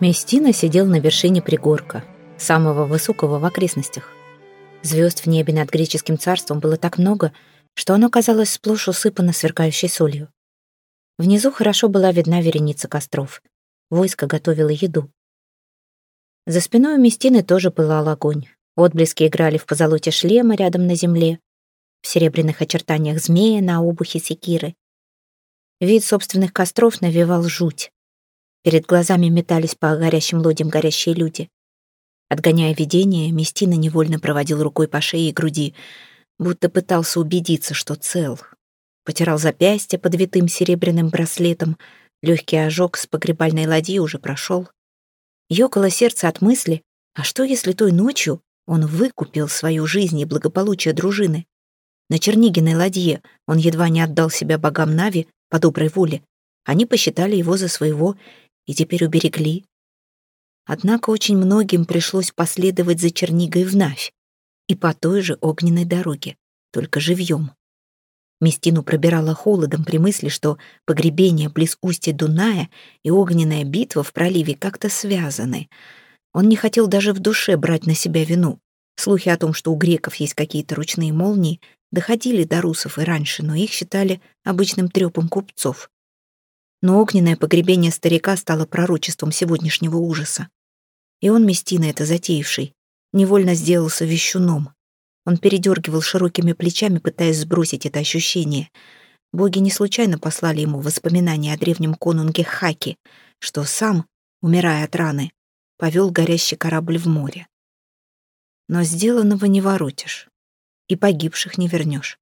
Местина сидел на вершине пригорка, самого высокого в окрестностях. Звезд в небе над греческим царством было так много, что оно казалось сплошь усыпано сверкающей солью. Внизу хорошо была видна вереница костров. Войско готовило еду. За спиной у Местины тоже пылал огонь. Отблески играли в позолоте шлема рядом на земле, в серебряных очертаниях змея на обухе секиры. Вид собственных костров навевал жуть. Перед глазами метались по горящим лодям горящие люди. Отгоняя видение, Местина невольно проводил рукой по шее и груди, будто пытался убедиться, что цел. Потирал запястье под витым серебряным браслетом, легкий ожог с погребальной ладьи уже прошел. Ёкало сердце от мысли, а что если той ночью он выкупил свою жизнь и благополучие дружины? На Чернигиной ладье он едва не отдал себя богам Нави по доброй воле. Они посчитали его за своего и теперь уберегли. Однако очень многим пришлось последовать за Чернигой в Навь и по той же огненной дороге, только живьем. Местину пробирала холодом при мысли, что погребение близ устья Дуная и огненная битва в проливе как-то связаны. Он не хотел даже в душе брать на себя вину. Слухи о том, что у греков есть какие-то ручные молнии, доходили до русов и раньше, но их считали обычным трёпом купцов. Но огненное погребение старика стало пророчеством сегодняшнего ужаса. И он, Местина это затеявший, невольно сделался вещуном. Он передергивал широкими плечами, пытаясь сбросить это ощущение. Боги не случайно послали ему воспоминания о древнем конунге Хаки, что сам, умирая от раны, повел горящий корабль в море. Но сделанного не воротишь, и погибших не вернешь.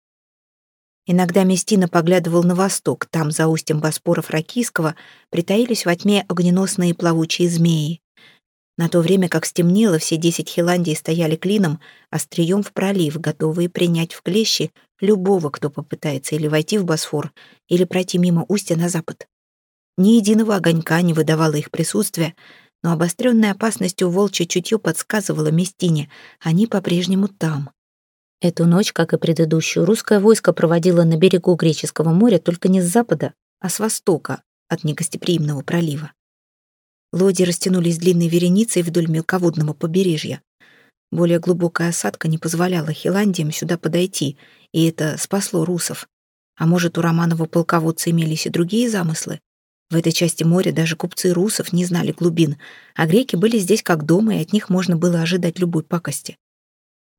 Иногда Местина поглядывал на восток, там, за устьем Боспора Фракийского, притаились во тьме огненосные плавучие змеи. На то время, как стемнело, все десять Хиландий стояли клином, острием в пролив, готовые принять в клещи любого, кто попытается или войти в Босфор, или пройти мимо устья на запад. Ни единого огонька не выдавало их присутствия, но обостренная опасностью волчье чутье подсказывало Местине, они по-прежнему там. Эту ночь, как и предыдущую, русское войско проводило на берегу Греческого моря только не с запада, а с востока, от негостеприимного пролива. Лодии растянулись длинной вереницей вдоль мелководного побережья. Более глубокая осадка не позволяла Хиландиям сюда подойти, и это спасло русов. А может, у Романова полководца имелись и другие замыслы? В этой части моря даже купцы русов не знали глубин, а греки были здесь как дома, и от них можно было ожидать любой пакости.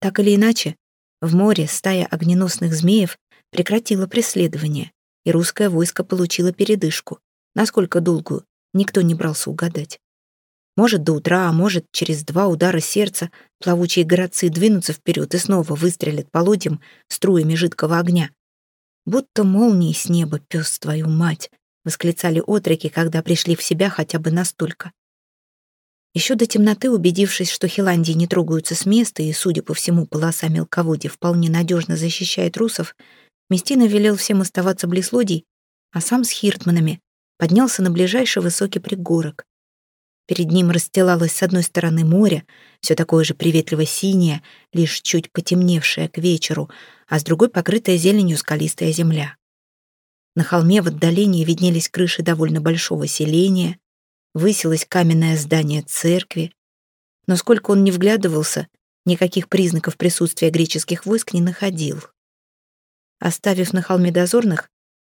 Так или иначе, в море стая огненосных змеев прекратила преследование, и русское войско получило передышку. Насколько долгую, Никто не брался угадать. Может, до утра, а может, через два удара сердца плавучие городцы двинутся вперед и снова выстрелят по лодям струями жидкого огня. «Будто молнии с неба, пес твою мать!» — восклицали отроки, когда пришли в себя хотя бы настолько. Еще до темноты, убедившись, что Хиландии не трогаются с места и, судя по всему, полоса мелководья вполне надежно защищает русов, Местина велел всем оставаться близ лодий, а сам с хиртманами поднялся на ближайший высокий пригорок. Перед ним расстилалось с одной стороны море, все такое же приветливо-синее, лишь чуть потемневшее к вечеру, а с другой покрытая зеленью скалистая земля. На холме в отдалении виднелись крыши довольно большого селения, высилось каменное здание церкви. Но сколько он не вглядывался, никаких признаков присутствия греческих войск не находил. Оставив на холме дозорных,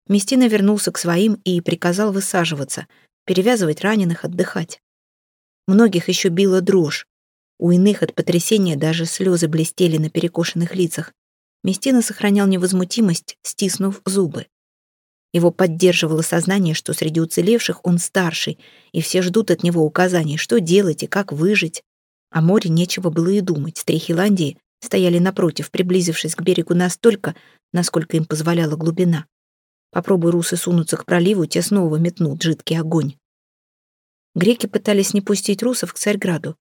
Местина вернулся к своим и приказал высаживаться, перевязывать раненых, отдыхать. Многих еще била дрожь. У иных от потрясения даже слезы блестели на перекошенных лицах. Местина сохранял невозмутимость, стиснув зубы. Его поддерживало сознание, что среди уцелевших он старший, и все ждут от него указаний, что делать и как выжить. О море нечего было и думать. Стрихиландии стояли напротив, приблизившись к берегу настолько, насколько им позволяла глубина. Попробуй русы сунуться к проливу, те снова метнут жидкий огонь. Греки пытались не пустить русов к Царьграду,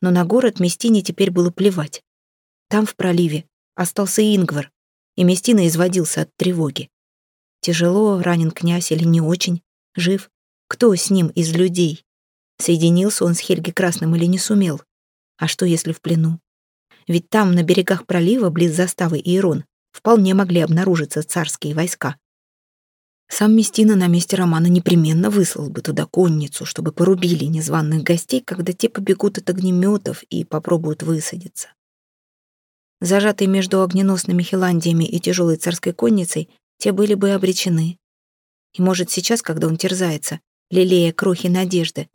но на город Местине теперь было плевать. Там, в проливе, остался Ингвар, и Местина изводился от тревоги. Тяжело, ранен князь или не очень, жив. Кто с ним из людей? Соединился он с Хельги Красным или не сумел? А что, если в плену? Ведь там, на берегах пролива, близ заставы Иерон, вполне могли обнаружиться царские войска. Сам Местина на месте Романа непременно выслал бы туда конницу, чтобы порубили незваных гостей, когда те побегут от огнеметов и попробуют высадиться. Зажатые между огненосными Хиландиями и тяжелой царской конницей, те были бы обречены. И, может, сейчас, когда он терзается, лелея крохи надежды,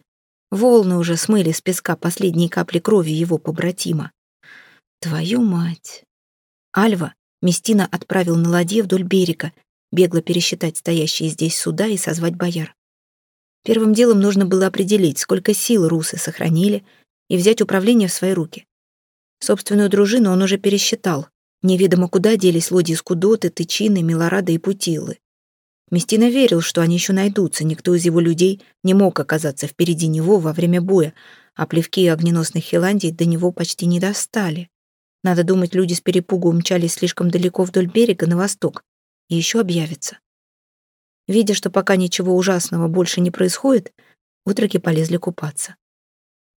волны уже смыли с песка последние капли крови его побратима. Твою мать! Альва Местина отправил на ладье вдоль берега, бегло пересчитать стоящие здесь суда и созвать бояр. Первым делом нужно было определить, сколько сил русы сохранили, и взять управление в свои руки. Собственную дружину он уже пересчитал. Неведомо куда делись лодии Скудоты, Тычины, Милорада и Путилы. Местина верил, что они еще найдутся, никто из его людей не мог оказаться впереди него во время боя, а плевки огненосных Хиландий до него почти не достали. Надо думать, люди с перепугу умчались слишком далеко вдоль берега на восток, и еще объявится. Видя, что пока ничего ужасного больше не происходит, утроки полезли купаться.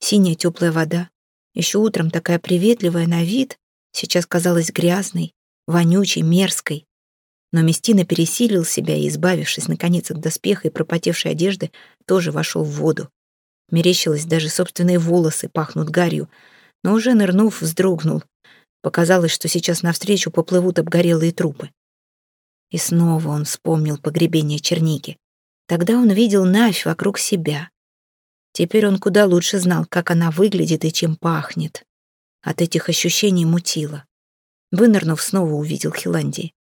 Синяя теплая вода, еще утром такая приветливая на вид, сейчас казалась грязной, вонючей, мерзкой. Но Местина пересилил себя и, избавившись, наконец, от доспеха и пропотевшей одежды, тоже вошел в воду. Мерещилось, даже собственные волосы пахнут гарью, но уже нырнув, вздрогнул. Показалось, что сейчас навстречу поплывут обгорелые трупы. И снова он вспомнил погребение черники. Тогда он видел Навь вокруг себя. Теперь он куда лучше знал, как она выглядит и чем пахнет. От этих ощущений мутило. Вынырнув, снова увидел Хиландии.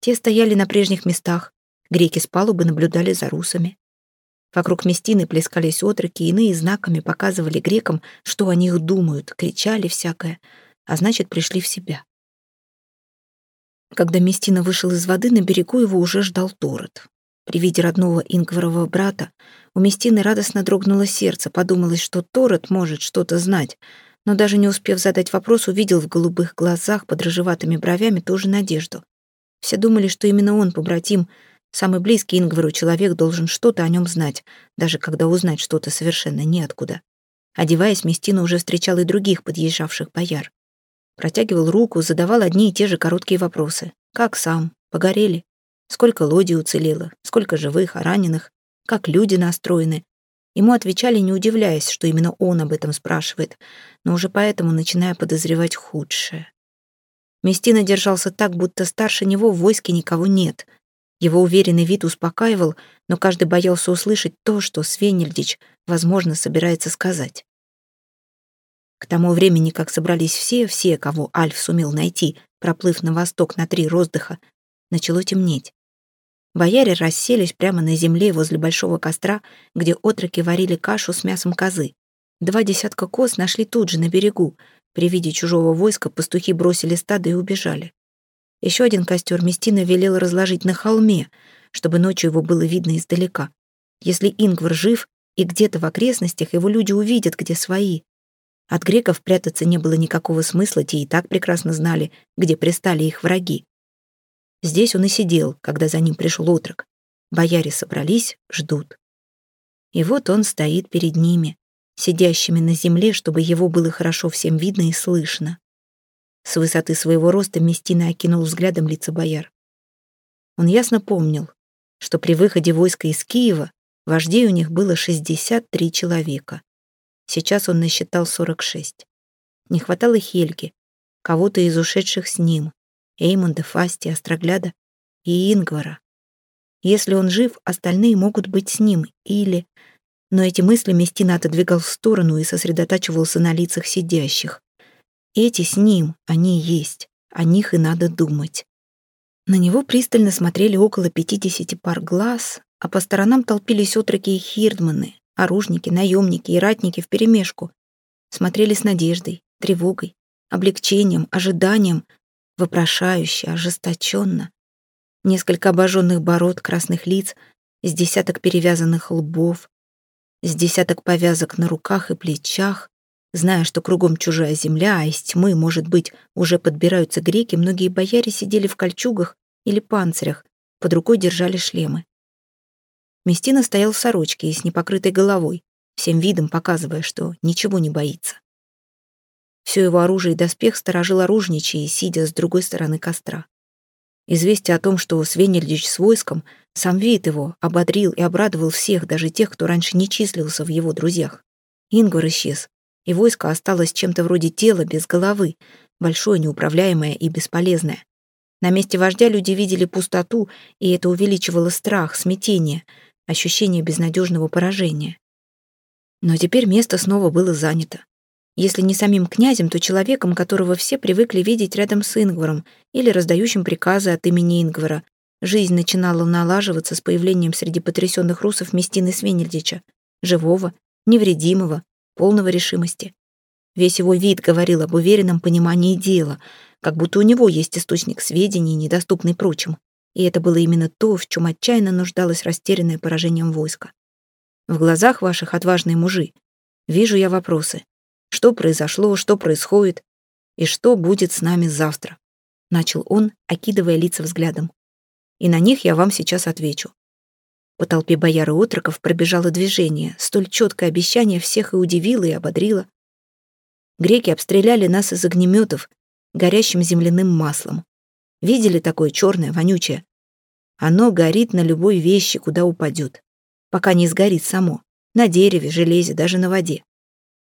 Те стояли на прежних местах, греки с палубы наблюдали за русами. Вокруг Местины плескались отроки, иные знаками показывали грекам, что о них думают, кричали всякое, а значит, пришли в себя. Когда Местина вышел из воды, на берегу его уже ждал Торет. При виде родного Ингварового брата у Местины радостно дрогнуло сердце, подумалось, что Торет может что-то знать, но даже не успев задать вопрос, увидел в голубых глазах под рыжеватыми бровями тоже надежду. Все думали, что именно он, побратим, самый близкий Ингвару человек, должен что-то о нем знать, даже когда узнать что-то совершенно неоткуда. Одеваясь, Местина уже встречал и других подъезжавших бояр. Протягивал руку, задавал одни и те же короткие вопросы. Как сам? Погорели? Сколько лодий уцелело? Сколько живых, а раненых? Как люди настроены? Ему отвечали, не удивляясь, что именно он об этом спрашивает, но уже поэтому начиная подозревать худшее. Местина держался так, будто старше него в войске никого нет. Его уверенный вид успокаивал, но каждый боялся услышать то, что Свенельдич, возможно, собирается сказать. К тому времени, как собрались все, все, кого Альф сумел найти, проплыв на восток на три роздыха, начало темнеть. Бояре расселись прямо на земле возле большого костра, где отроки варили кашу с мясом козы. Два десятка коз нашли тут же, на берегу. При виде чужого войска пастухи бросили стадо и убежали. Еще один костер Местина велел разложить на холме, чтобы ночью его было видно издалека. Если Ингвар жив, и где-то в окрестностях его люди увидят, где свои. От греков прятаться не было никакого смысла, те и так прекрасно знали, где пристали их враги. Здесь он и сидел, когда за ним пришел отрок. Бояре собрались, ждут. И вот он стоит перед ними, сидящими на земле, чтобы его было хорошо всем видно и слышно. С высоты своего роста Местина окинул взглядом лица бояр. Он ясно помнил, что при выходе войска из Киева вождей у них было 63 человека. Сейчас он насчитал 46. Не хватало Хельги, кого-то из ушедших с ним, Эймонда, Фасти, Острогляда и Ингвара. Если он жив, остальные могут быть с ним, или... Но эти мысли Местина отодвигал в сторону и сосредотачивался на лицах сидящих. Эти с ним, они есть, о них и надо думать. На него пристально смотрели около пятидесяти пар глаз, а по сторонам толпились отроки и хирдманы, Оружники, наемники и ратники вперемешку. Смотрели с надеждой, тревогой, облегчением, ожиданием, вопрошающе, ожесточенно. Несколько обожженных бород, красных лиц, с десяток перевязанных лбов, с десяток повязок на руках и плечах, Зная, что кругом чужая земля, а из тьмы, может быть, уже подбираются греки, многие бояре сидели в кольчугах или панцирях, под рукой держали шлемы. Местина стоял в сорочке и с непокрытой головой, всем видом показывая, что ничего не боится. Все его оружие и доспех сторожил оружничий, сидя с другой стороны костра. Известие о том, что Свенельдич с войском, сам вид его ободрил и обрадовал всех, даже тех, кто раньше не числился в его друзьях. Ингвар исчез, и войско осталось чем-то вроде тела без головы, большое, неуправляемое и бесполезное. На месте вождя люди видели пустоту, и это увеличивало страх, смятение, ощущение безнадежного поражения. Но теперь место снова было занято. Если не самим князем, то человеком, которого все привыкли видеть рядом с Ингваром или раздающим приказы от имени Ингвара. Жизнь начинала налаживаться с появлением среди потрясенных русов Местины Свенельдича, живого, невредимого, полного решимости. Весь его вид говорил об уверенном понимании дела, как будто у него есть источник сведений, недоступный прочим. И это было именно то, в чем отчаянно нуждалось растерянное поражением войска. В глазах ваших отважные мужи вижу я вопросы. Что произошло, что происходит и что будет с нами завтра? Начал он, окидывая лица взглядом. И на них я вам сейчас отвечу. По толпе бояр и отроков пробежало движение. Столь четкое обещание всех и удивило, и ободрило. Греки обстреляли нас из огнеметов горящим земляным маслом. Видели такое черное, вонючее? Оно горит на любой вещи, куда упадет пока не сгорит само. На дереве, железе, даже на воде.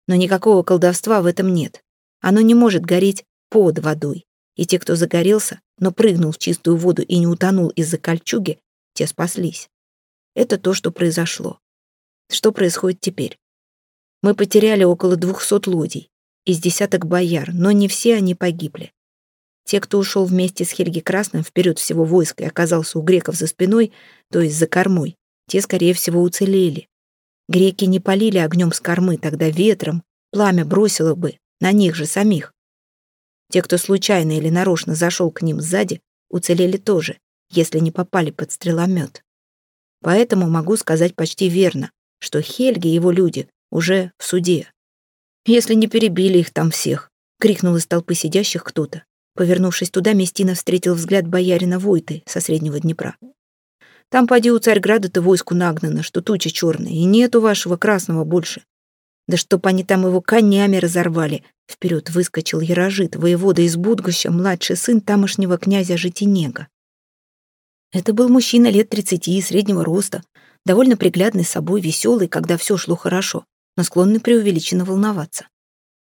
Но никакого колдовства в этом нет. Оно не может гореть под водой. И те, кто загорелся, но прыгнул в чистую воду и не утонул из-за кольчуги, те спаслись. Это то, что произошло. Что происходит теперь? Мы потеряли около двухсот лодий, из десяток бояр, но не все они погибли. Те, кто ушел вместе с Хельги Красным вперед всего войска и оказался у греков за спиной, то есть за кормой, те, скорее всего, уцелели. Греки не полили огнем с кормы, тогда ветром пламя бросило бы на них же самих. Те, кто случайно или нарочно зашел к ним сзади, уцелели тоже, если не попали под стреломет. Поэтому могу сказать почти верно, что Хельги и его люди уже в суде. «Если не перебили их там всех», — крикнул из толпы сидящих кто-то. Повернувшись туда, Местина встретил взгляд боярина Войты со Среднего Днепра. Там поди у Царьграда-то войску нагнано, что туча черная, и нету вашего красного больше. Да чтоб они там его конями разорвали. Вперед выскочил Ярожит, воевода из Будгуща, младший сын тамошнего князя Житинега. Это был мужчина лет тридцати, среднего роста, довольно приглядный собой, веселый, когда все шло хорошо, но склонный преувеличенно волноваться.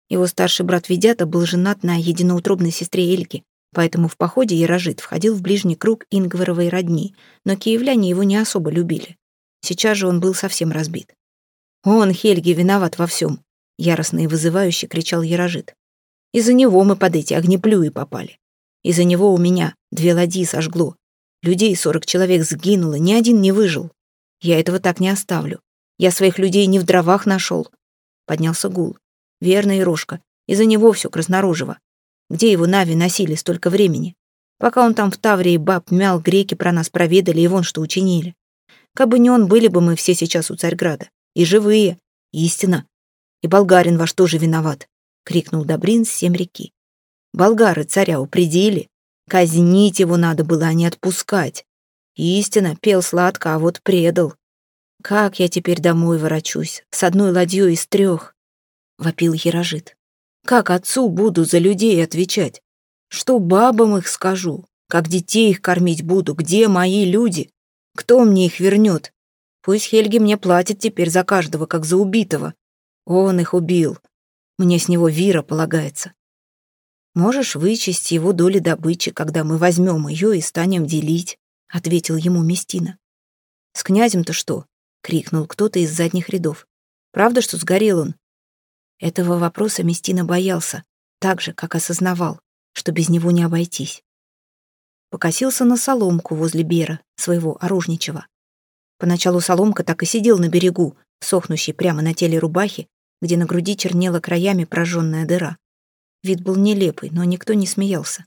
Его старший брат Ведята был женат на единоутробной сестре Эльки, Поэтому в походе Ярожит входил в ближний круг Ингваровой родни, но киевляне его не особо любили. Сейчас же он был совсем разбит. «Он, Хельги, виноват во всем!» — яростно и вызывающе кричал Ярожит. «Из-за него мы под эти огнеплюи попали. Из-за него у меня две ладьи сожгло. Людей сорок человек сгинуло, ни один не выжил. Я этого так не оставлю. Я своих людей не в дровах нашел. Поднялся гул. Верно, Ирошка. Из-за него все краснорожево. Где его Нави носили столько времени? Пока он там в Таврии баб мял, греки про нас проведали и вон что учинили. Кабы не он, были бы мы все сейчас у Царьграда. И живые. Истина. И болгарин ваш тоже виноват, — крикнул Добрин с семь реки. Болгары царя упредили. Казнить его надо было, а не отпускать. Истина, пел сладко, а вот предал. Как я теперь домой ворочусь, с одной ладьей из трех? Вопил Ярожит. Как отцу буду за людей отвечать? Что бабам их скажу? Как детей их кормить буду? Где мои люди? Кто мне их вернет? Пусть Хельги мне платит теперь за каждого, как за убитого. Он их убил. Мне с него вира полагается. Можешь вычесть его доли добычи, когда мы возьмем ее и станем делить, — ответил ему Местина. С князем-то что? — крикнул кто-то из задних рядов. Правда, что сгорел он? Этого вопроса Местина боялся, так же, как осознавал, что без него не обойтись. Покосился на соломку возле Бера, своего оружничего. Поначалу соломка так и сидел на берегу, сохнущий прямо на теле рубахи, где на груди чернела краями прожженная дыра. Вид был нелепый, но никто не смеялся.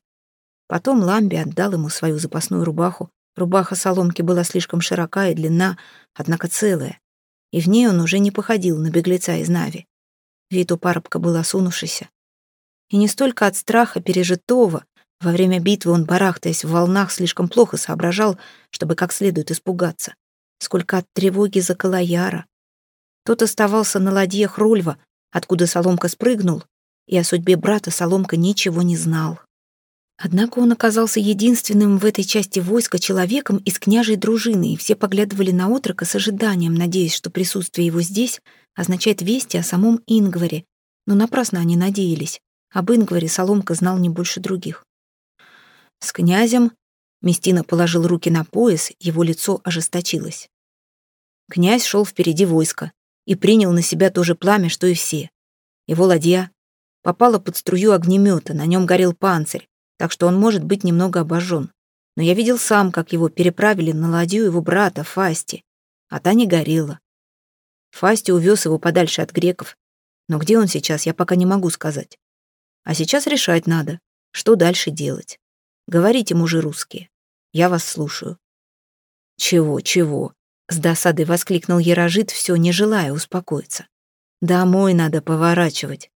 Потом Ламби отдал ему свою запасную рубаху. Рубаха соломки была слишком широка и длинна, однако целая, и в ней он уже не походил на беглеца из Нави. Вид у парубка был осунувшийся. И не столько от страха пережитого, во время битвы он, барахтаясь в волнах, слишком плохо соображал, чтобы как следует испугаться, сколько от тревоги за Калаяра. Тот оставался на ладье Хрульва, откуда Соломка спрыгнул, и о судьбе брата Соломка ничего не знал. Однако он оказался единственным в этой части войска человеком из княжей дружины, и все поглядывали на отрока с ожиданием, надеясь, что присутствие его здесь означает вести о самом Ингваре. Но напрасно они надеялись. Об Ингваре Соломка знал не больше других. С князем Местина положил руки на пояс, его лицо ожесточилось. Князь шел впереди войска и принял на себя то же пламя, что и все. Его ладья попала под струю огнемета, на нем горел панцирь, так что он может быть немного обожжен. Но я видел сам, как его переправили на ладью его брата Фасти, а та не горела. Фасти увез его подальше от греков, но где он сейчас, я пока не могу сказать. А сейчас решать надо, что дальше делать. Говорите, мужи русские, я вас слушаю. Чего, чего? С досадой воскликнул Ярожит, все не желая успокоиться. Домой надо поворачивать.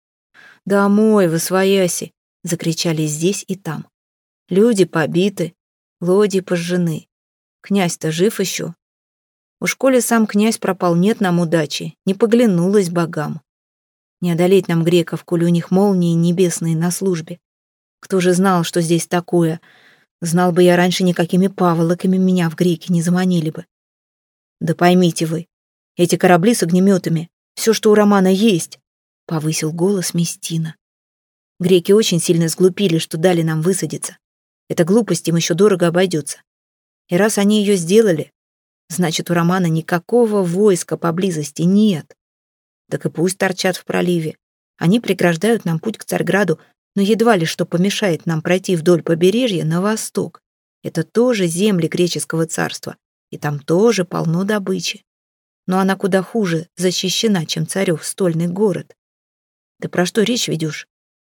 Домой, в Освояси, Закричали здесь и там. Люди побиты, лодии пожжены. Князь-то жив еще. У школе сам князь пропал, нет нам удачи, не поглянулась богам. Не одолеть нам греков, коли у них молнии небесные на службе. Кто же знал, что здесь такое? Знал бы я раньше, никакими паволоками меня в греки не заманили бы. Да поймите вы, эти корабли с огнеметами, все, что у Романа есть, — повысил голос Местина. Греки очень сильно сглупили, что дали нам высадиться. Эта глупость им еще дорого обойдется. И раз они ее сделали, значит, у Романа никакого войска поблизости нет. Так и пусть торчат в проливе. Они преграждают нам путь к Царьграду, но едва ли что помешает нам пройти вдоль побережья на восток. Это тоже земли греческого царства, и там тоже полно добычи. Но она куда хуже защищена, чем царев стольный город. Ты про что речь ведешь?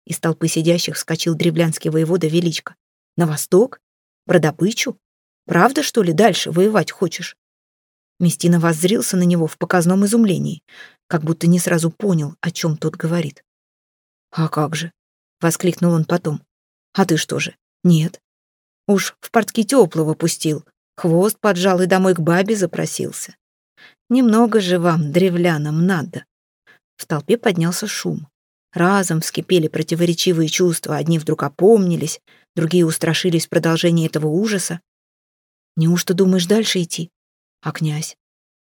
Из толпы сидящих вскочил древлянский воевода Величко. «На восток? Про добычу? Правда, что ли, дальше воевать хочешь?» Местина воззрился на него в показном изумлении, как будто не сразу понял, о чем тот говорит. «А как же?» — воскликнул он потом. «А ты что же? Нет. Уж в портки теплого пустил, хвост поджал и домой к бабе запросился. Немного же вам, древлянам, надо». В толпе поднялся шум. Разом вскипели противоречивые чувства, одни вдруг опомнились, другие устрашились продолжения этого ужаса. Неужто думаешь дальше идти? А князь?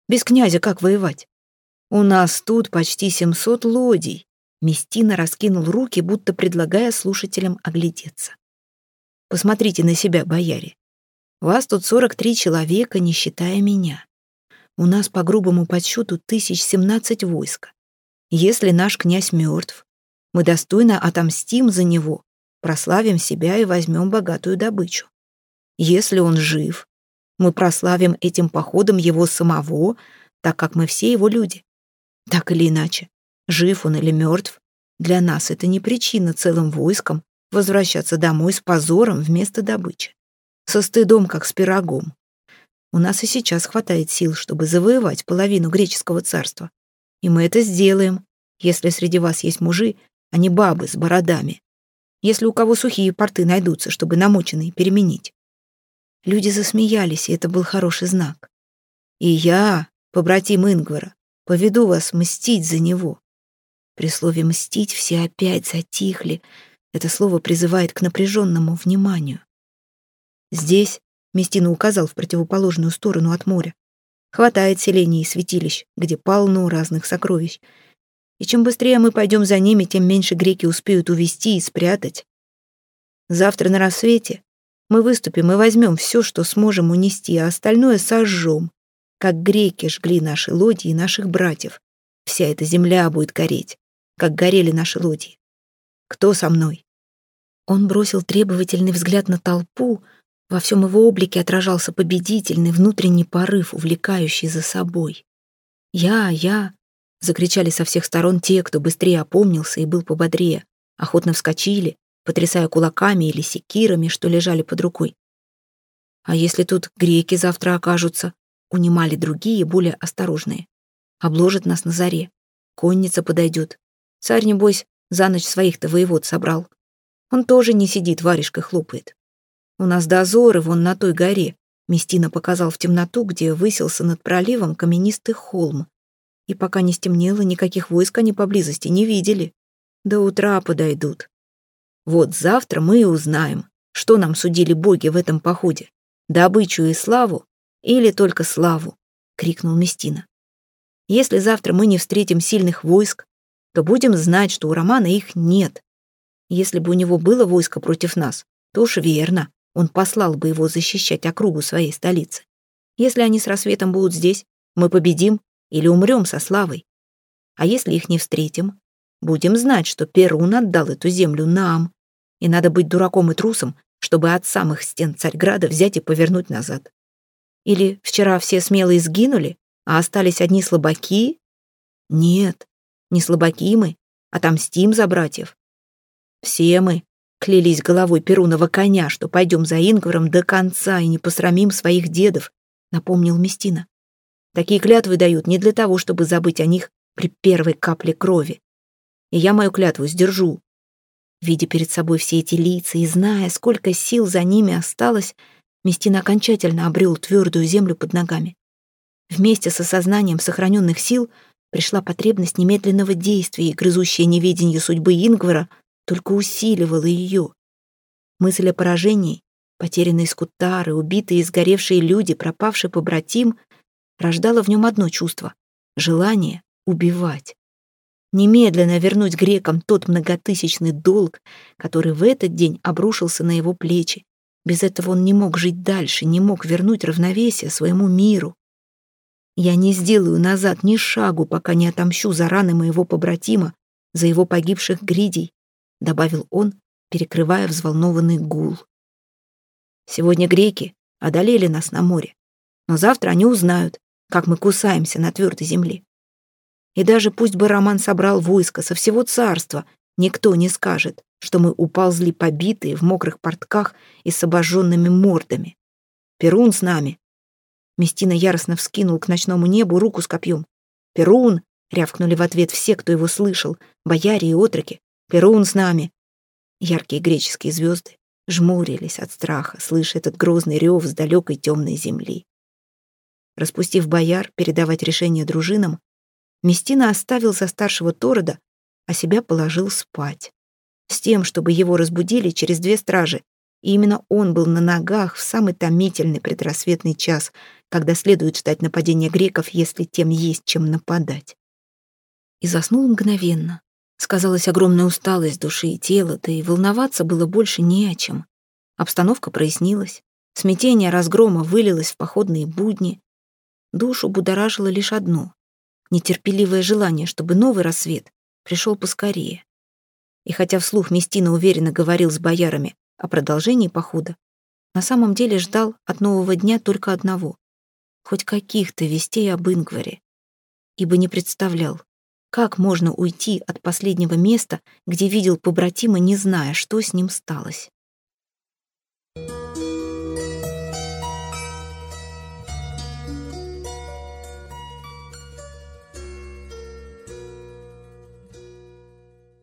Без князя как воевать? У нас тут почти семьсот лодий. Местина раскинул руки, будто предлагая слушателям оглядеться. Посмотрите на себя, бояре. Вас тут сорок три человека, не считая меня. У нас по грубому подсчету тысяч семнадцать войска. Если наш князь мертв, мы достойно отомстим за него, прославим себя и возьмем богатую добычу. Если он жив, мы прославим этим походом его самого, так как мы все его люди. Так или иначе, жив он или мертв, для нас это не причина целым войском возвращаться домой с позором вместо добычи. Со стыдом, как с пирогом. У нас и сейчас хватает сил, чтобы завоевать половину греческого царства. И мы это сделаем, если среди вас есть мужи, а не бабы с бородами. Если у кого сухие порты найдутся, чтобы намоченные переменить. Люди засмеялись, и это был хороший знак. И я, побратим Ингвара, поведу вас мстить за него. При слове «мстить» все опять затихли. Это слово призывает к напряженному вниманию. Здесь Местина указал в противоположную сторону от моря. Хватает селений и святилищ, где полно разных сокровищ, и чем быстрее мы пойдем за ними, тем меньше греки успеют увести и спрятать. Завтра на рассвете мы выступим и возьмем все, что сможем унести, а остальное сожжем, как греки жгли наши лодии и наших братьев. Вся эта земля будет гореть, как горели наши лодии. Кто со мной?» Он бросил требовательный взгляд на толпу, во всем его облике отражался победительный внутренний порыв, увлекающий за собой. «Я, я», Закричали со всех сторон те, кто быстрее опомнился и был пободрее. Охотно вскочили, потрясая кулаками или секирами, что лежали под рукой. А если тут греки завтра окажутся? Унимали другие, более осторожные. Обложат нас на заре. Конница подойдет. Царь, небось, за ночь своих-то воевод собрал. Он тоже не сидит, варежкой хлопает. У нас дозоры вон на той горе. Местина показал в темноту, где высился над проливом каменистый холм. И пока не стемнело, никаких войск они поблизости не видели. До утра подойдут. Вот завтра мы и узнаем, Что нам судили боги в этом походе? Добычу и славу или только славу? крикнул Местина. Если завтра мы не встретим сильных войск, то будем знать, что у Романа их нет. Если бы у него было войско против нас, то уж верно, он послал бы его защищать округу своей столицы. Если они с рассветом будут здесь, мы победим или умрем со славой. А если их не встретим, будем знать, что Перун отдал эту землю нам, и надо быть дураком и трусом, чтобы от самых стен Царьграда взять и повернуть назад. Или вчера все смелые сгинули, а остались одни слабаки? Нет, не слабаки мы, отомстим за братьев. Все мы клялись головой Перунова коня, что пойдем за Ингваром до конца и не посрамим своих дедов, напомнил Местина. Такие клятвы дают не для того, чтобы забыть о них при первой капле крови. И я мою клятву сдержу. Видя перед собой все эти лица и зная, сколько сил за ними осталось, Местина окончательно обрел твердую землю под ногами. Вместе с осознанием сохраненных сил пришла потребность немедленного действия, и грызущее неведение судьбы Ингвара только усиливало ее. Мысль о поражении, потерянные скутары, убитые и сгоревшие люди, пропавший побратим, рождала в нем одно чувство — желание убивать. Немедленно вернуть грекам тот многотысячный долг, который в этот день обрушился на его плечи. Без этого он не мог жить дальше, не мог вернуть равновесие своему миру. Я не сделаю назад ни шагу, пока не отомщу за раны моего побратима, за его погибших гридей, добавил он, перекрывая взволнованный гул. Сегодня греки одолели нас на море, но завтра они узнают, как мы кусаемся на твердой земле. И даже пусть бы Роман собрал войско со всего царства, никто не скажет, что мы уползли побитые в мокрых портках и с обожженными мордами. Перун с нами, Местина яростно вскинул к ночному небу руку с копьем. «Перун!» — рявкнули в ответ все, кто его слышал, бояре и отроки. «Перун с нами!» Яркие греческие звезды жмурились от страха, слыша этот грозный рев с далекой темной земли. Распустив бояр передавать решение дружинам, Местина оставил за старшего Торода, а себя положил спать. С тем, чтобы его разбудили через две стражи, и именно он был на ногах в самый томительный предрассветный час, когда следует ждать нападения греков, если тем есть чем нападать. И заснул мгновенно. Сказалась огромная усталость души и тела, да и волноваться было больше не о чем. Обстановка прояснилась. Смятение разгрома вылилось в походные будни. Душу будоражило лишь одно — нетерпеливое желание, чтобы новый рассвет пришел поскорее. И хотя вслух Местина уверенно говорил с боярами о продолжении похода, на самом деле ждал от нового дня только одного хоть каких-то вестей об Ингваре, ибо не представлял, как можно уйти от последнего места, где видел побратима, не зная, что с ним сталось.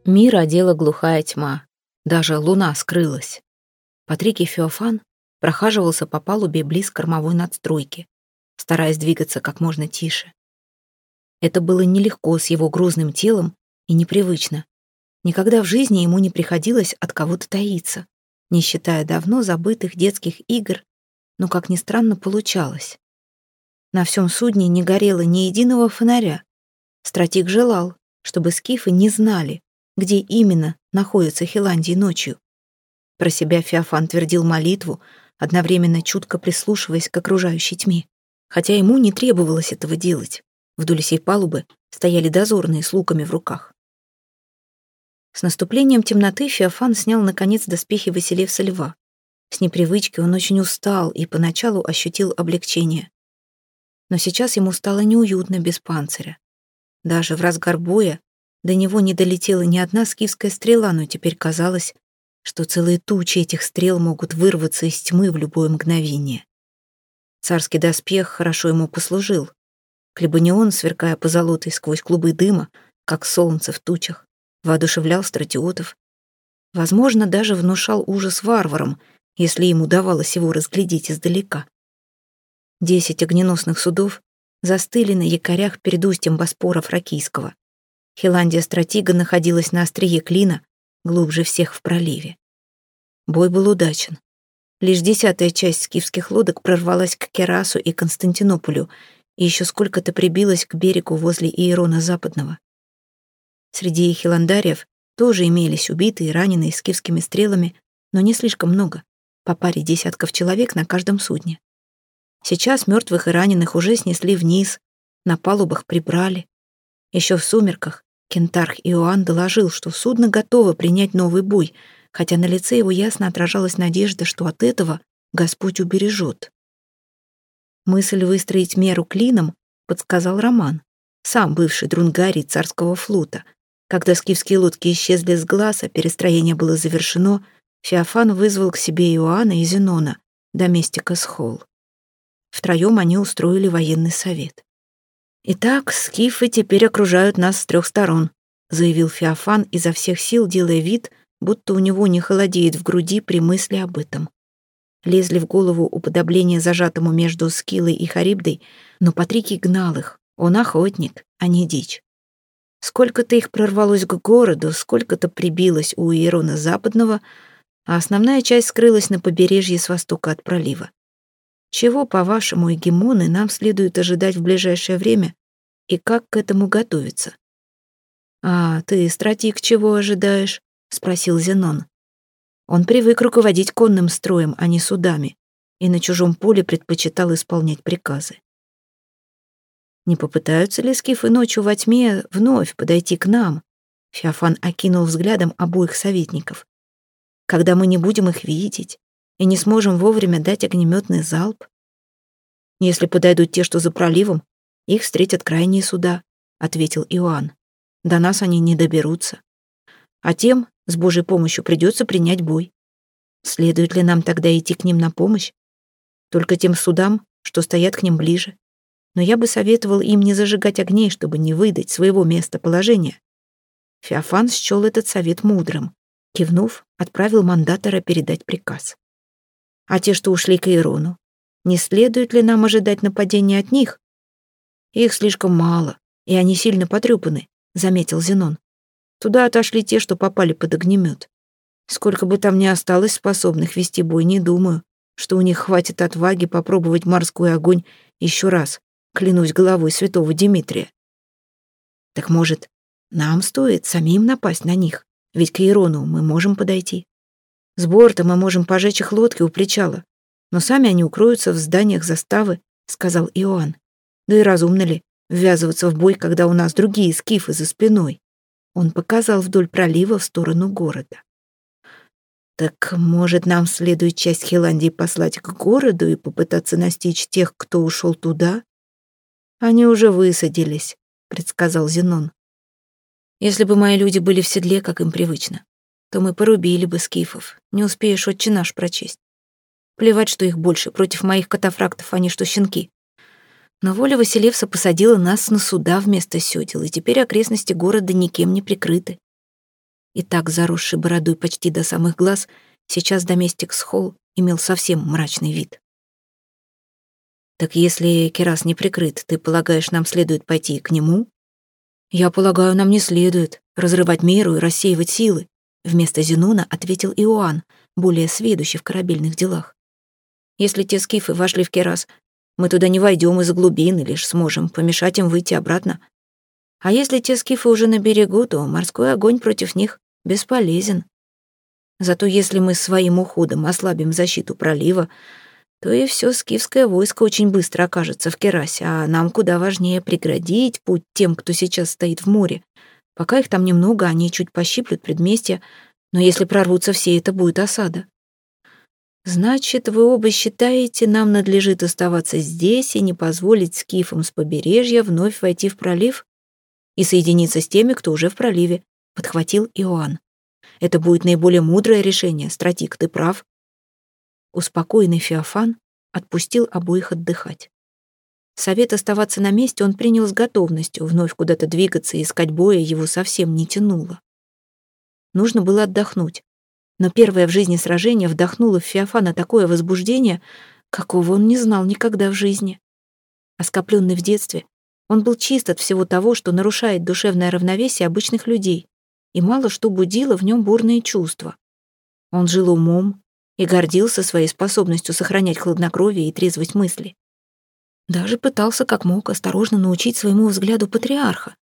Мир одела глухая тьма. Даже луна скрылась. Патрик и Феофан прохаживался по палубе близ кормовой надстройки стараясь двигаться как можно тише. Это было нелегко с его грузным телом и непривычно. Никогда в жизни ему не приходилось от кого-то таиться, не считая давно забытых детских игр, но, как ни странно, получалось. На всем судне не горело ни единого фонаря. Стратик желал, чтобы скифы не знали, где именно находится Хиландий ночью. Про себя Феофан твердил молитву, одновременно чутко прислушиваясь к окружающей тьме хотя ему не требовалось этого делать. Вдоль всей палубы стояли дозорные с луками в руках. С наступлением темноты Феофан снял, наконец, доспехи Василевса Льва. С непривычки он очень устал и поначалу ощутил облегчение. Но сейчас ему стало неуютно без панциря. Даже в разгар боя до него не долетела ни одна скифская стрела, но теперь казалось, что целые тучи этих стрел могут вырваться из тьмы в любое мгновение. Царский доспех хорошо ему послужил. Клебанион, сверкая позолотой сквозь клубы дыма, как солнце в тучах, воодушевлял стратиотов. Возможно, даже внушал ужас варварам, если им удавалось его разглядеть издалека. Десять огненосных судов застыли на якорях перед устьем Боспора Фракийского. Хиландия-стратига находилась на острие клина, глубже всех в проливе. Бой был удачен. Лишь десятая часть скифских лодок прорвалась к Керасу и Константинополю, и еще сколько-то прибилась к берегу возле Иерона Западного. Среди хиландариев тоже имелись убитые и раненые скифскими стрелами, но не слишком много, по паре десятков человек на каждом судне. Сейчас мертвых и раненых уже снесли вниз, на палубах прибрали. Еще в сумерках кентарх Иоанн доложил, что судно готово принять новый бой — хотя на лице его ясно отражалась надежда, что от этого Господь убережет. Мысль выстроить меру клином подсказал Роман, сам бывший друнгарий царского флота. Когда скифские лодки исчезли с глаз, а перестроение было завершено, Феофан вызвал к себе Иоанна и Зенона, доместика Схол. Втроем они устроили военный совет. «Итак, скифы теперь окружают нас с трех сторон», заявил Феофан изо всех сил, делая вид, будто у него не холодеет в груди при мысли об этом. Лезли в голову уподобления зажатому между Скилой и Харибдой, но Патрикий гнал их. Он охотник, а не дичь. Сколько-то их прорвалось к городу, сколько-то прибилось у Иерона Западного, а основная часть скрылась на побережье с востока от пролива. Чего, по-вашему, эгемоны, нам следует ожидать в ближайшее время и как к этому готовиться? А ты, стратик, чего ожидаешь? спросил Зенон. Он привык руководить конным строем, а не судами, и на чужом поле предпочитал исполнять приказы. Не попытаются ли скифы ночью во тьме вновь подойти к нам? Феофан окинул взглядом обоих советников. Когда мы не будем их видеть и не сможем вовремя дать огнеметный залп? Если подойдут те, что за проливом, их встретят крайние суда, ответил Иоанн. До нас они не доберутся. А тем, с Божьей помощью придется принять бой. Следует ли нам тогда идти к ним на помощь? Только тем судам, что стоят к ним ближе. Но я бы советовал им не зажигать огней, чтобы не выдать своего местоположения. Феофан счел этот совет мудрым. Кивнув, отправил мандатора передать приказ. А те, что ушли к Иерону, не следует ли нам ожидать нападения от них? Их слишком мало, и они сильно потрепаны, заметил Зенон. Туда отошли те, что попали под огнемет. Сколько бы там ни осталось способных вести бой, не думаю, что у них хватит отваги попробовать морской огонь еще раз, клянусь головой святого Дмитрия. Так может, нам стоит самим напасть на них, ведь к Иерону мы можем подойти. С борта мы можем пожечь их лодки у причала, но сами они укроются в зданиях заставы, сказал Иоанн. Да и разумно ли ввязываться в бой, когда у нас другие скифы за спиной? Он показал вдоль пролива в сторону города. Так, может, нам следует часть Хиландии послать к городу и попытаться настичь тех, кто ушел туда? Они уже высадились, предсказал Зенон. Если бы мои люди были в седле, как им привычно, то мы порубили бы скифов. Не успеешь отче наш прочесть. Плевать, что их больше, против моих катафрактов они что щенки. Но воля Василевса посадила нас на суда вместо сёдел, и теперь окрестности города никем не прикрыты. И так, заросший бородой почти до самых глаз, сейчас доместик Схол имел совсем мрачный вид. «Так если Керас не прикрыт, ты полагаешь, нам следует пойти к нему?» «Я полагаю, нам не следует разрывать меру и рассеивать силы», вместо Зенуна ответил Иоанн, более сведущий в корабельных делах. «Если те скифы вошли в Керас, мы туда не войдем из глубин и лишь сможем помешать им выйти обратно. А если те скифы уже на берегу, то морской огонь против них бесполезен. Зато если мы своим уходом ослабим защиту пролива, то и все скифское войско очень быстро окажется в Керасе, а нам куда важнее преградить путь тем, кто сейчас стоит в море. Пока их там немного, они чуть пощиплют предместья, но если прорвутся все, это будет осада. Значит, вы оба считаете, нам надлежит оставаться здесь и не позволить скифам с побережья вновь войти в пролив и соединиться с теми, кто уже в проливе, подхватил Иоанн. Это будет наиболее мудрое решение, стратик, ты прав. Успокоенный Феофан отпустил обоих отдыхать. Совет оставаться на месте он принял с готовностью, вновь куда-то двигаться и искать боя его совсем не тянуло. Нужно было отдохнуть, но первое в жизни сражение вдохнуло в Феофана такое возбуждение, какого он не знал никогда в жизни. Оскопленный в детстве, он был чист от всего того, что нарушает душевное равновесие обычных людей, и мало что будило в нем бурные чувства. Он жил умом, и гордился своей способностью сохранять хладнокровие и трезвость мысли. Даже пытался как мог осторожно научить своему взгляду патриарха.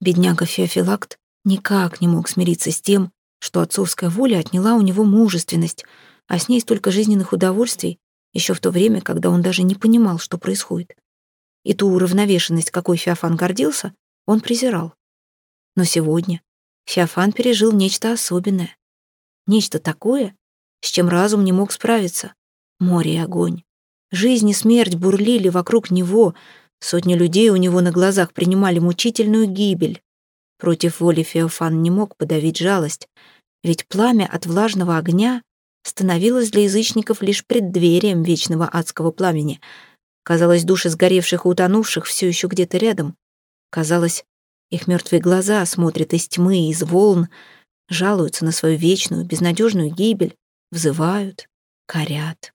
Бедняга Феофилакт никак не мог смириться с тем, что отцовская воля отняла у него мужественность, а с ней столько жизненных удовольствий, еще в то время, когда он даже не понимал, что происходит. И ту уравновешенность, какой Феофан гордился, он презирал. Но сегодня Феофан пережил нечто особенное. Нечто такое, с чем разум не мог справиться. Море и огонь. Жизнь и смерть бурлили вокруг него, сотни людей у него на глазах принимали мучительную гибель. Против воли Феофан не мог подавить жалость, ведь пламя от влажного огня становилось для язычников лишь преддверием вечного адского пламени. Казалось, души сгоревших и утонувших все еще где-то рядом. Казалось, их мертвые глаза смотрят из тьмы и из волн, жалуются на свою вечную, безнадежную гибель, взывают, корят.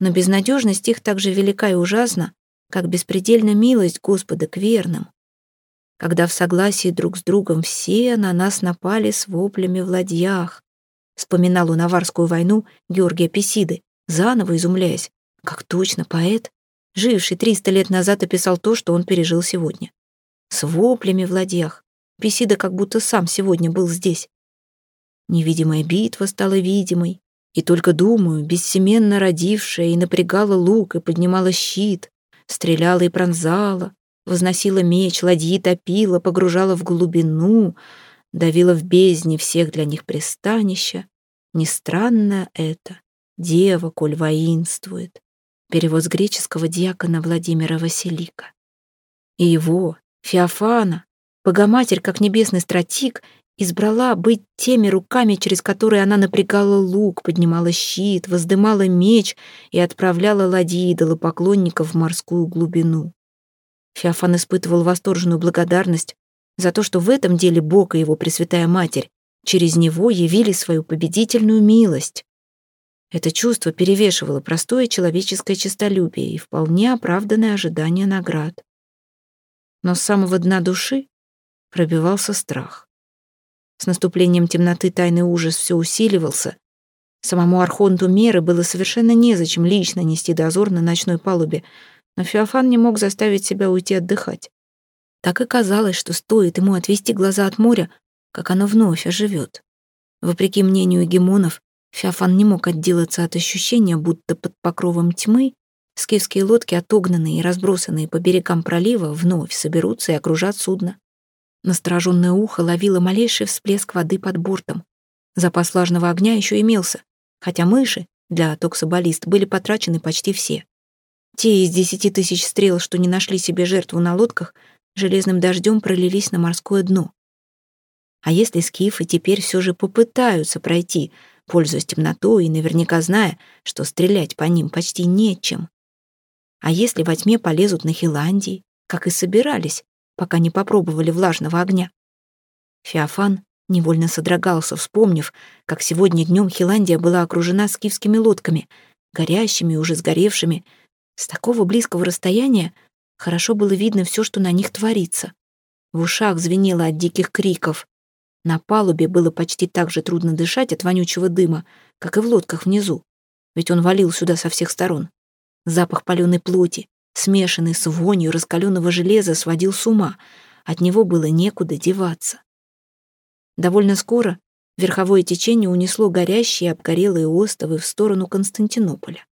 Но безнадежность их так же велика и ужасна, как беспредельная милость Господа к верным. Когда в согласии друг с другом все на нас напали с воплями в ладьях, вспоминал он Наварскую войну Георгия Песиды, заново изумляясь, как точно поэт, живший триста лет назад, описал то, что он пережил сегодня. С воплями в ладьях. Песида как будто сам сегодня был здесь. Невидимая битва стала видимой, и только, думаю, бессеменно родившая и напрягала лук, и поднимала щит, стреляла и пронзала, возносила меч, ладьи топила, погружала в глубину, давила в бездне всех для них пристанища. Не странно это, дева, коль воинствует. Перевод греческого диакона Владимира Василика. И его, Феофана, Богоматерь, как небесный стратик, избрала быть теми руками, через которые она напрягала лук, поднимала щит, воздымала меч и отправляла ладьи идолопоклонников в морскую глубину. Феофан испытывал восторженную благодарность за то, что в этом деле Бог и его Пресвятая Матерь через него явили свою победительную милость. Это чувство перевешивало простое человеческое честолюбие и вполне оправданное ожидание наград. Но с самого дна души пробивался страх. С наступлением темноты тайный ужас все усиливался. Самому Архонту Меры было совершенно незачем лично нести дозор на ночной палубе, но Феофан не мог заставить себя уйти отдыхать. Так и казалось, что стоит ему отвести глаза от моря, как оно вновь оживет. Вопреки мнению гемонов, Феофан не мог отделаться от ощущения, будто под покровом тьмы скифские лодки, отогнанные и разбросанные по берегам пролива, вновь соберутся и окружат судно. Настороженное ухо ловило малейший всплеск воды под бортом. Запас влажного огня еще имелся, хотя мыши для токсоболист были потрачены почти все. Те из десяти тысяч стрел, что не нашли себе жертву на лодках, железным дождем пролились на морское дно. А если скифы теперь все же попытаются пройти, пользуясь темнотой и наверняка зная, что стрелять по ним почти нечем? А если во тьме полезут на Хиландии, как и собирались, пока не попробовали влажного огня. Феофан невольно содрогался, вспомнив, как сегодня днем Хиландия была окружена скифскими лодками, горящими и уже сгоревшими. С такого близкого расстояния хорошо было видно все, что на них творится. В ушах звенело от диких криков. На палубе было почти так же трудно дышать от вонючего дыма, как и в лодках внизу, ведь он валил сюда со всех сторон. Запах паленой плоти, смешанный с вонью раскаленного железа, сводил с ума. От него было некуда деваться. Довольно скоро верховое течение унесло горящие обгорелые остовы в сторону Константинополя.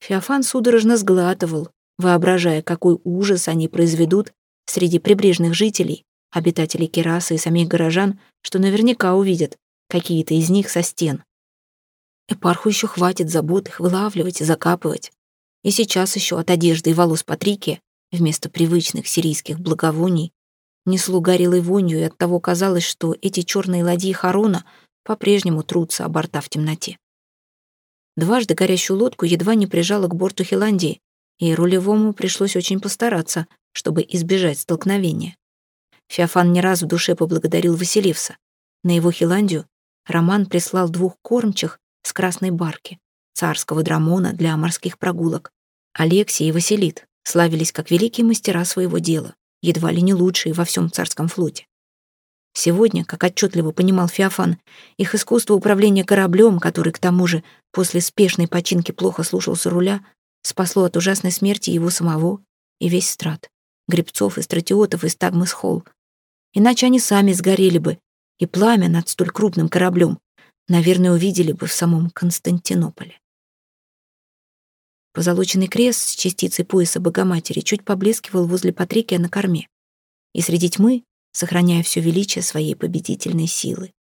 Феофан судорожно сглатывал, воображая, какой ужас они произведут среди прибрежных жителей, обитателей Кераса и самих горожан, что наверняка увидят какие-то из них со стен. Эпарху еще хватит забот их вылавливать и закапывать. И сейчас еще от одежды и волос Патрики, вместо привычных сирийских благовоний, несло горелой вонью, и оттого казалось, что эти черные ладьи Харона по-прежнему трутся о борта в темноте. Дважды горящую лодку едва не прижала к борту Хиландии, и рулевому пришлось очень постараться, чтобы избежать столкновения. Феофан не раз в душе поблагодарил Василевса. На его Хиландию Роман прислал двух кормчих с красной барки царского драмона для морских прогулок. Алексий и Василит славились как великие мастера своего дела, едва ли не лучшие во всем царском флоте. Сегодня, как отчетливо понимал Феофан, их искусство управления кораблем, который, к тому же, после спешной починки плохо слушался руля, спасло от ужасной смерти его самого и весь страт, гребцов и стратиотов из Тагмас-Холл. Иначе они сами сгорели бы, и пламя над столь крупным кораблем, наверное, увидели бы в самом Константинополе. Позолоченный крест с частицей пояса Богоматери чуть поблескивал возле Патрикия на корме, и среди тьмы, сохраняя все величие своей победительной силы.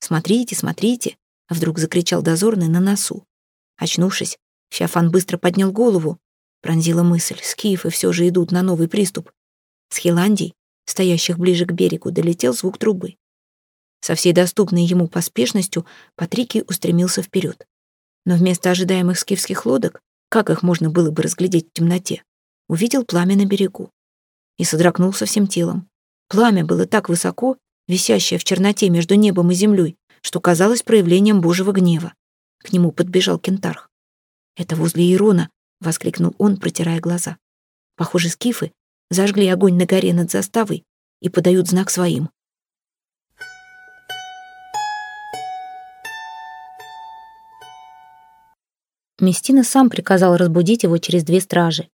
«Смотрите, смотрите!» — вдруг закричал дозорный на носу. Очнувшись, Феофан быстро поднял голову. Пронзила мысль, скифы все же идут на новый приступ. С Хиландий, стоящих ближе к берегу, долетел звук трубы. Со всей доступной ему поспешностью Патрикий устремился вперед. Но вместо ожидаемых скифских лодок, как их можно было бы разглядеть в темноте, увидел пламя на берегу и содрогнулся всем телом. Пламя было так высоко, висящее в черноте между небом и землей, что казалось проявлением Божьего гнева. К нему подбежал кентарх. «Это возле Ирона!» — воскликнул он, протирая глаза. «Похоже, скифы зажгли огонь на горе над заставой и подают знак своим. Местина сам приказал разбудить его через две стражи.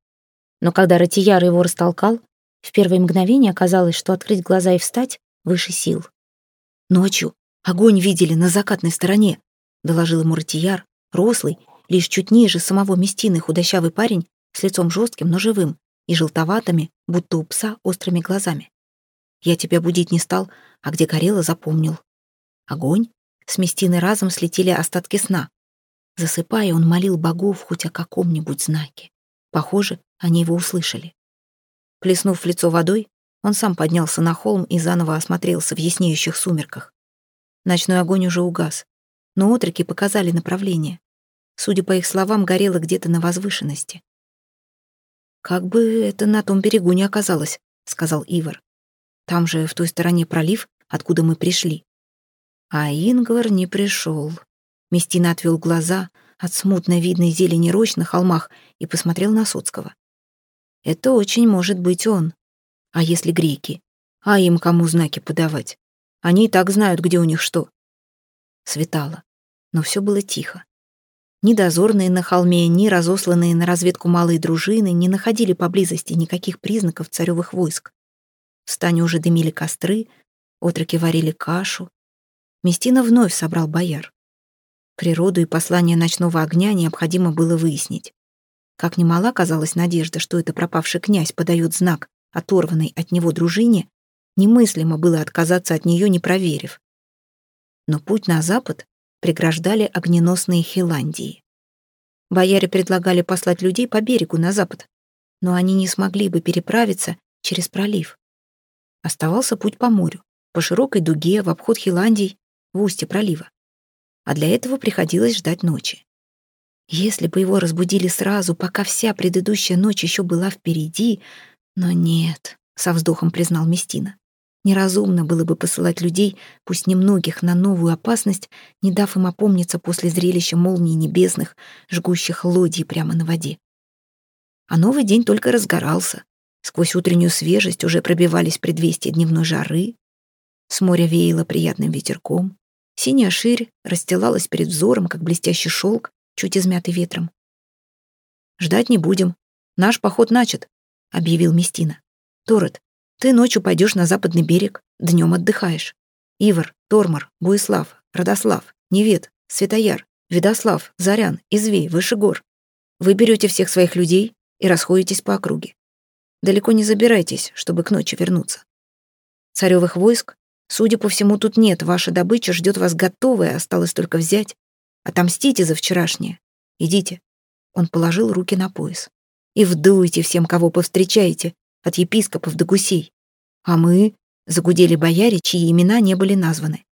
Но когда Ратияр его растолкал, в первое мгновение оказалось, что открыть глаза и встать выше сил. «Ночью огонь видели на закатной стороне», — доложил ему Ратияр, рослый, лишь чуть ниже самого Местины худощавый парень с лицом жестким, но живым, и желтоватыми, будто у пса, острыми глазами. «Я тебя будить не стал, а где горело, запомнил». Огонь, с Местины разом слетели остатки сна, Засыпая, он молил богов хоть о каком-нибудь знаке. Похоже, они его услышали. Плеснув в лицо водой, он сам поднялся на холм и заново осмотрелся в яснеющих сумерках. Ночной огонь уже угас, но отроки показали направление. Судя по их словам, горело где-то на возвышенности. «Как бы это на том берегу не оказалось», — сказал Ивар. «Там же, в той стороне пролив, откуда мы пришли». А Ингвар не пришел. Местина отвел глаза от смутно видной зелени рощ на холмах и посмотрел на Соцкого. «Это очень может быть он. А если греки? А им кому знаки подавать? Они и так знают, где у них что». Светало, но все было тихо. Ни дозорные на холме, ни разосланные на разведку малые дружины не находили поблизости никаких признаков царевых войск. В стане уже дымили костры, отроки варили кашу. Местина вновь собрал бояр. Природу и послание ночного огня необходимо было выяснить. Как немала казалась надежда, что это пропавший князь подает знак оторванной от него дружине, немыслимо было отказаться от нее, не проверив. Но путь на запад преграждали огненосные Хиландии. Бояре предлагали послать людей по берегу на запад, но они не смогли бы переправиться через пролив. Оставался путь по морю, по широкой дуге, в обход Хиландий, в устье пролива а для этого приходилось ждать ночи. Если бы его разбудили сразу, пока вся предыдущая ночь еще была впереди, но нет, со вздохом признал Местина. Неразумно было бы посылать людей, пусть немногих, на новую опасность, не дав им опомниться после зрелища молний небесных, жгущих лодий прямо на воде. А новый день только разгорался. Сквозь утреннюю свежесть уже пробивались предвестия дневной жары. С моря веяло приятным ветерком. Синяя ширь расстилалась перед взором, как блестящий шелк, чуть измятый ветром. «Ждать не будем. Наш поход начат», — объявил Местина. «Торет, ты ночью пойдешь на западный берег, днем отдыхаешь. Ивар, Тормор, Буислав, Родослав, Невет, Светояр, Ведослав, Зарян, Извей, Вышегор. Вы берете всех своих людей и расходитесь по округе. Далеко не забирайтесь, чтобы к ночи вернуться. Царевых войск Судя по всему, тут нет, ваша добыча ждет вас готовая, осталось только взять. Отомстите за вчерашнее. Идите. Он положил руки на пояс. И вдуйте всем, кого повстречаете, от епископов до гусей. А мы, загудели бояре, чьи имена не были названы.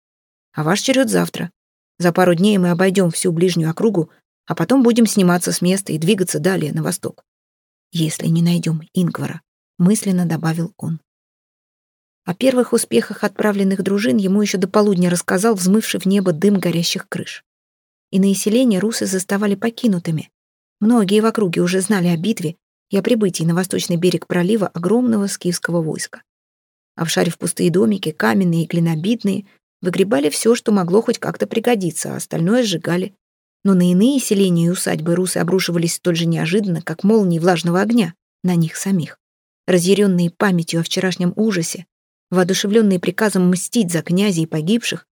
А ваш черед завтра. За пару дней мы обойдем всю ближнюю округу, а потом будем сниматься с места и двигаться далее на восток. Если не найдем Ингвара, мысленно добавил он. О первых успехах отправленных дружин ему еще до полудня рассказал взмывший в небо дым горящих крыш. И население русы заставали покинутыми. Многие в округе уже знали о битве и о прибытии на восточный берег пролива огромного скифского войска. Обшарив пустые домики, каменные и глинобитные, выгребали все, что могло хоть как-то пригодиться, а остальное сжигали. Но на иные селения и усадьбы русы обрушивались столь же неожиданно, как молнии влажного огня, на них самих. Разъяренные памятью о вчерашнем ужасе, воодушевленные приказом мстить за князей и погибших,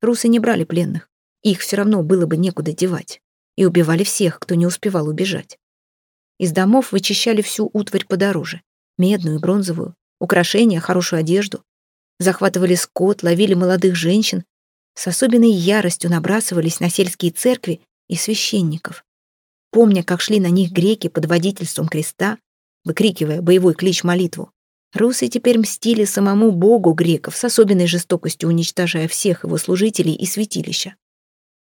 русы не брали пленных. Их все равно было бы некуда девать. И убивали всех, кто не успевал убежать. Из домов вычищали всю утварь подороже. Медную и бронзовую, украшения, хорошую одежду. Захватывали скот, ловили молодых женщин. С особенной яростью набрасывались на сельские церкви и священников. Помня, как шли на них греки под водительством креста, выкрикивая боевой клич-молитву, русы теперь мстили самому богу греков с особенной жестокостью, уничтожая всех его служителей и святилища.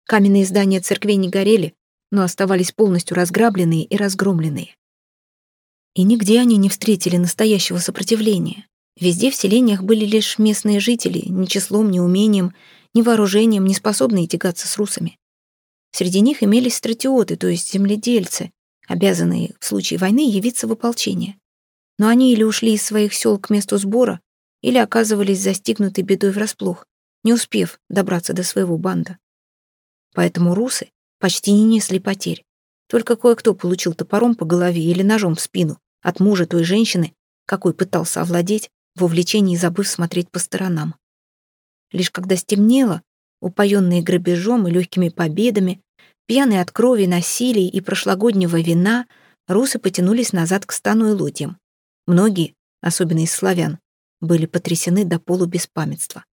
Каменные здания церквей не горели, но оставались полностью разграбленные и разгромленные. И нигде они не встретили настоящего сопротивления. Везде в селениях были лишь местные жители, ни числом, ни умением, ни вооружением, не способные тягаться с русами. Среди них имелись стратиоты, то есть земледельцы, обязанные в случае войны явиться в ополчение. Но они или ушли из своих сел к месту сбора, или оказывались застигнуты бедой врасплох, не успев добраться до своего банда. Поэтому русы почти не несли потерь. Только кое-кто получил топором по голове или ножом в спину от мужа той женщины, какой пытался овладеть, в увлечении забыв смотреть по сторонам. Лишь когда стемнело, упоенные грабежом и легкими победами, пьяные от крови, насилия и прошлогоднего вина, русы потянулись назад к стану и лодьям. Многие, особенно из славян, были потрясены до полубеспамятства.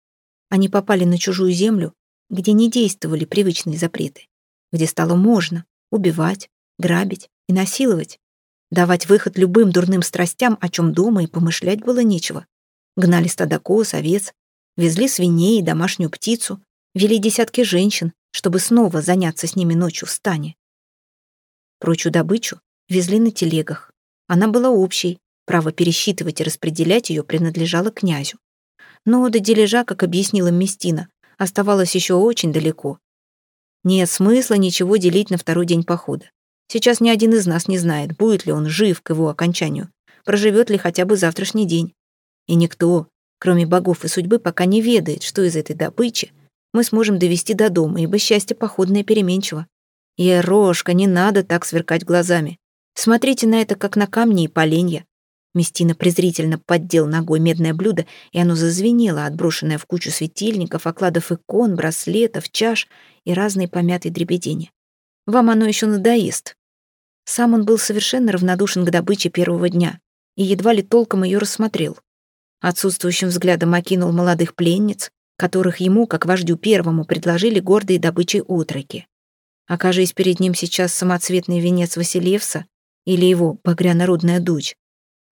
Они попали на чужую землю, где не действовали привычные запреты, где стало можно убивать, грабить и насиловать, давать выход любым дурным страстям, о чем дома и помышлять было нечего. Гнали стада коз, овец, везли свиней и домашнюю птицу, вели десятки женщин, чтобы снова заняться с ними ночью в стане. Прочую добычу везли на телегах. Она была общей, право пересчитывать и распределять ее принадлежало князю. Но до дележа, как объяснила Местина, оставалось еще очень далеко. Нет смысла ничего делить на второй день похода. Сейчас ни один из нас не знает, будет ли он жив к его окончанию, проживет ли хотя бы завтрашний день. И никто, кроме богов и судьбы, пока не ведает, что из этой добычи мы сможем довести до дома, ибо счастье походное переменчиво. Ерошка, не надо так сверкать глазами. Смотрите на это, как на камни и поленья. Местина презрительно поддел ногой медное блюдо, и оно зазвенело, отброшенное в кучу светильников, окладов икон, браслетов, чаш и разные помятые дребедени. Вам оно еще надоест. Сам он был совершенно равнодушен к добыче первого дня и едва ли толком ее рассмотрел. Отсутствующим взглядом окинул молодых пленниц, которых ему, как вождю первому, предложили гордые добычей отроки. Окажись перед ним сейчас самоцветный венец Василевса или его багрянародная дочь,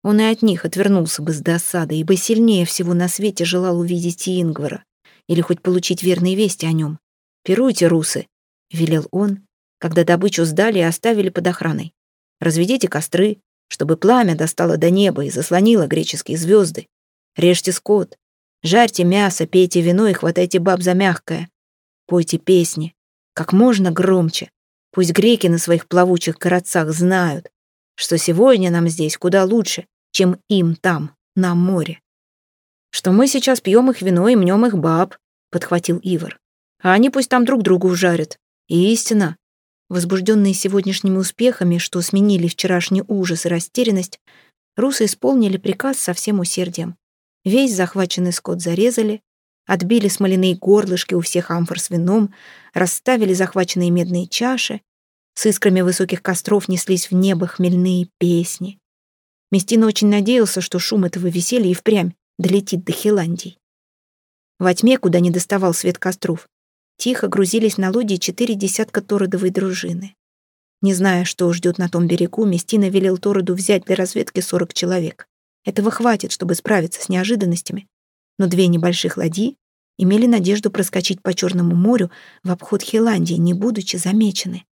он и от них отвернулся бы с досадой, ибо сильнее всего на свете желал увидеть Ингвара или хоть получить верные вести о нем. «Пируйте, русы», — велел он, когда добычу сдали и оставили под охраной. «Разведите костры, чтобы пламя достало до неба и заслонило греческие звезды. Режьте скот, жарьте мясо, пейте вино и хватайте баб за мягкое. Пойте песни, как можно громче. Пусть греки на своих плавучих городцах знают, что сегодня нам здесь куда лучше, чем им там, на море. Что мы сейчас пьем их вино и мнем их баб, подхватил Ивар. А они пусть там друг другу жарят. истина. Возбужденные сегодняшними успехами, что сменили вчерашний ужас и растерянность, русы исполнили приказ со всем усердием. Весь захваченный скот зарезали, отбили смоляные горлышки у всех амфор с вином, расставили захваченные медные чаши, с искрами высоких костров неслись в небо хмельные песни. Местина очень надеялся, что шум этого веселья и впрямь долетит до Хиландии. Во тьме, куда не доставал свет костров, тихо грузились на лодии четыре десятка Тородовой дружины. Не зная, что ждет на том берегу, Местина велел Тороду взять для разведки сорок человек. Этого хватит, чтобы справиться с неожиданностями. Но две небольших ладьи имели надежду проскочить по Черному морю в обход Хиландии, не будучи замечены.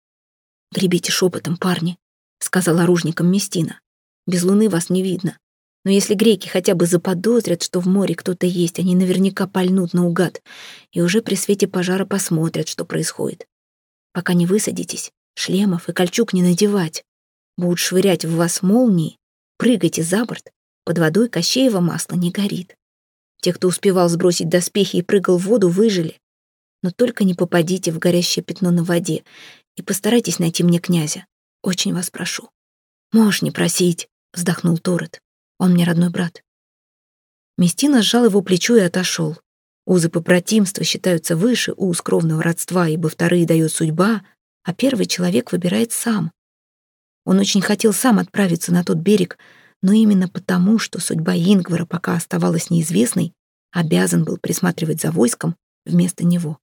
«Гребите шепотом, парни», — сказал оружникам Местина. «Без луны вас не видно. Но если греки хотя бы заподозрят, что в море кто-то есть, они наверняка пальнут наугад и уже при свете пожара посмотрят, что происходит. Пока не высадитесь, шлемов и кольчуг не надевать. Будут швырять в вас молнии, прыгайте за борт, под водой Кощеево масло не горит. Те, кто успевал сбросить доспехи и прыгал в воду, выжили. Но только не попадите в горящее пятно на воде и постарайтесь найти мне князя. Очень вас прошу. Можешь не просить, вздохнул Торет. Он мне родной брат. Местина сжал его плечо и отошел. Узы побратимства считаются выше уз кровного родства, ибо вторые дает судьба, а первый человек выбирает сам. Он очень хотел сам отправиться на тот берег, но именно потому, что судьба Ингвара пока оставалась неизвестной, обязан был присматривать за войском вместо него.